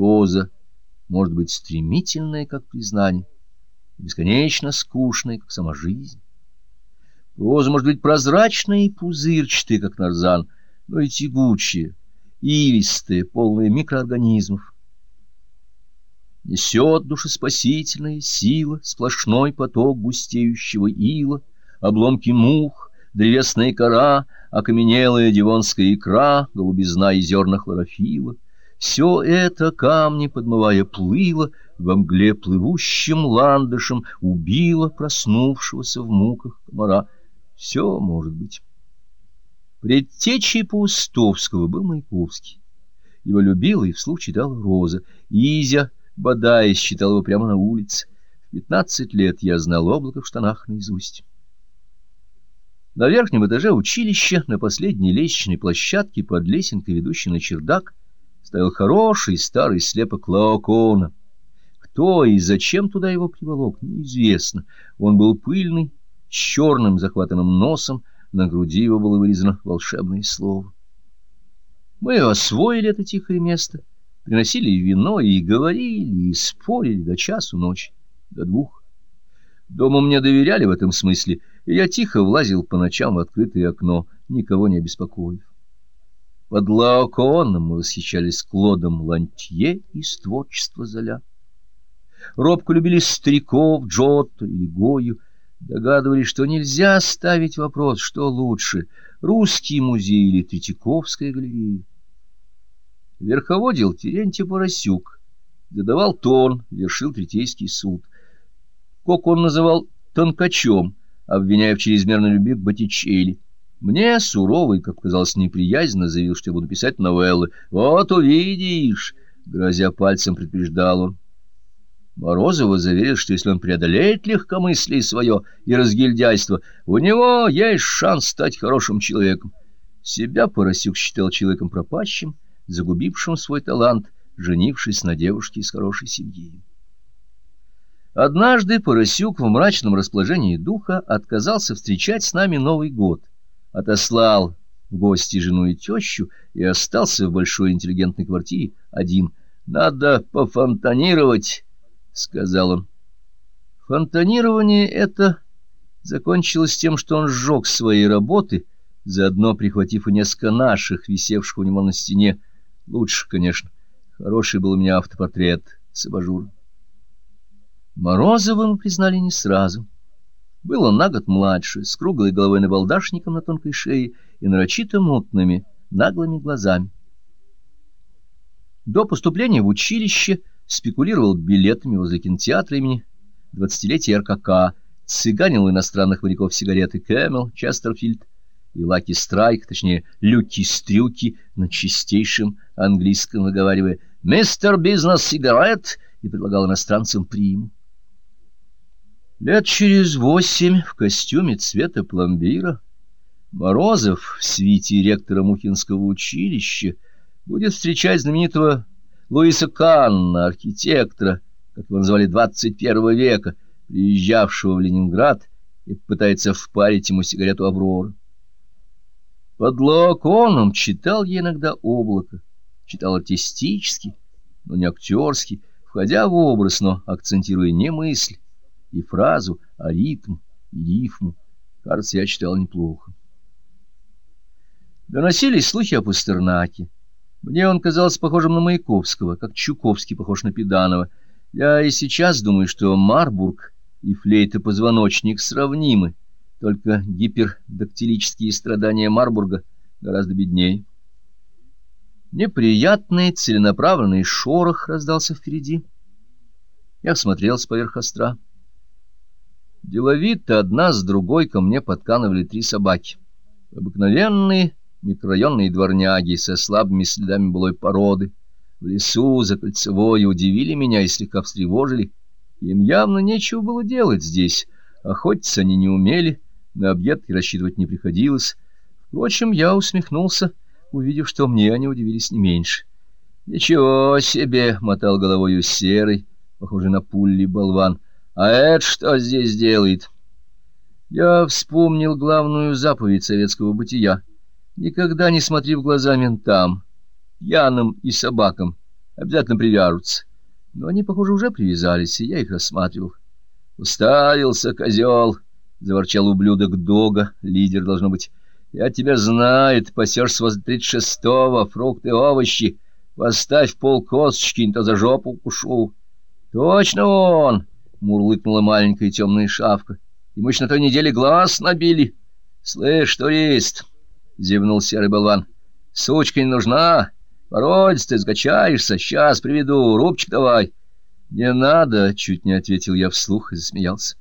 Роза может быть стремительная, как признание, бесконечно скучная, как сама жизнь. Роза может быть прозрачная и пузырчатая, как нарзан, но и тягучая, илистая, полная микроорганизмов. Несет душеспасительная сила, сплошной поток густеющего ила, обломки мух, древесная кора, окаменелая дивонская икра, голубизна и зерна хлорофила. Все это камни, подмывая, плыло, во мгле плывущим ландышем убило проснувшегося в муках комара. Все может быть. Предтечей Паустовского был Маяковский. Его любила и вслух читала Роза. Изя, бодаясь, читал его прямо на улице. В пятнадцать лет я знал облако в штанах наизусть. На верхнем этаже училища, на последней лестничной площадке под лесенкой, ведущей на чердак, стоял хороший старый слепок Лаокона. Кто и зачем туда его приволок, неизвестно. Он был пыльный, с черным захватанным носом, на груди его было вырезано волшебное слово. Мы освоили это тихое место, приносили вино и говорили, и спорили до часу ночи, до двух. Дома мне доверяли в этом смысле, и я тихо влазил по ночам в открытое окно, никого не обеспокоив. Под Лаокооном мы восхищались Клодом Лантье из творчества Золя. Робко любили стариков, Джотто или Гою, Догадывались, что нельзя ставить вопрос, что лучше, русский музей или Третьяковская галерея. Верховодил Терентий Поросюк, задавал тон, вершил Третейский суд. Кок он называл тонкачом, обвиняя в чрезмерной любви к Боттичелли. Мне, суровый, как казалось, неприязненно заявил, что я буду писать новеллы. «Вот увидишь!» — грозя пальцем предупреждал он. Морозова заверил, что если он преодолеет легкомыслие свое и разгильдяйство, у него есть шанс стать хорошим человеком. Себя Поросюк считал человеком пропащим, загубившим свой талант, женившись на девушке из хорошей семьи. Однажды Поросюк в мрачном расположении духа отказался встречать с нами Новый год, отослал в гости жену и тещу и остался в большой интеллигентной квартире один. «Надо пофонтанировать», — сказал он. Фонтанирование это закончилось тем, что он сжег свои работы, заодно прихватив и несколько наших, висевших у него на стене. Лучше, конечно. Хороший был у меня автопортрет с абажуром. Морозова мы признали не сразу. Был он на год младше, с круглой головой набалдашником на тонкой шее и нарочито мутными, наглыми глазами. До поступления в училище спекулировал билетами возле кинотеатра имени двадцатилетия РККА, цыганил у иностранных моряков сигареты Camel, Chesterfield и Lucky Strike, точнее, Люки-стрюки на чистейшем английском выговаривая «Mister business cigarette» и предлагал иностранцам приму. Лет через восемь в костюме цвета пломбира Морозов в свите ректора Мухинского училища будет встречать знаменитого Луиса Канна, архитектора, как его называли, 21 века, приезжавшего в Ленинград и пытается впарить ему сигарету «Аврора». Под лаконом читал я иногда «Облако», читал артистически, но не актерски, входя в образ, но акцентируя не мысль и фразу, а ритм и рифму. Кажется, я читал неплохо. Доносились слухи о Пастернаке. Мне он казался похожим на Маяковского, как Чуковский похож на Педанова. Я и сейчас думаю, что Марбург и флейта-позвоночник сравнимы, только гипердактилические страдания Марбурга гораздо беднее. Неприятный целенаправленный шорох раздался впереди. Я смотрелся поверх остра. Деловито одна с другой ко мне подканывали три собаки. Обыкновенные, микрорайонные дворняги со слабыми следами былой породы в лесу за кольцевой удивили меня и слегка встревожили. Им явно нечего было делать здесь, охотиться они не умели, на объедки рассчитывать не приходилось. Впрочем, я усмехнулся, увидев, что мне они удивились не меньше. «Ничего себе!» — мотал головою серый, похожий на пулли болван. «А это что здесь делает?» Я вспомнил главную заповедь советского бытия — Никогда не смотри в глаза ментам, пьяным и собакам, Обязательно привяжутся. Но они, похоже, уже привязались, и я их рассматривал. Уставился козел, — заворчал ублюдок Дога, лидер, должно быть. Я тебя знаю, ты пасешься возле тридцать шестого, фрукты, овощи. Поставь пол косточки, не то за жопу укушу. Точно он, — мурлыкнула маленькая темная шавка. Ему еще на той неделе глаз набили. Слышь, турист, — зевнул серый болван, — сучка не нужна. Породец ты, сгочаешься, сейчас приведу, рубчик давай. — Не надо, — чуть не ответил я вслух и засмеялся.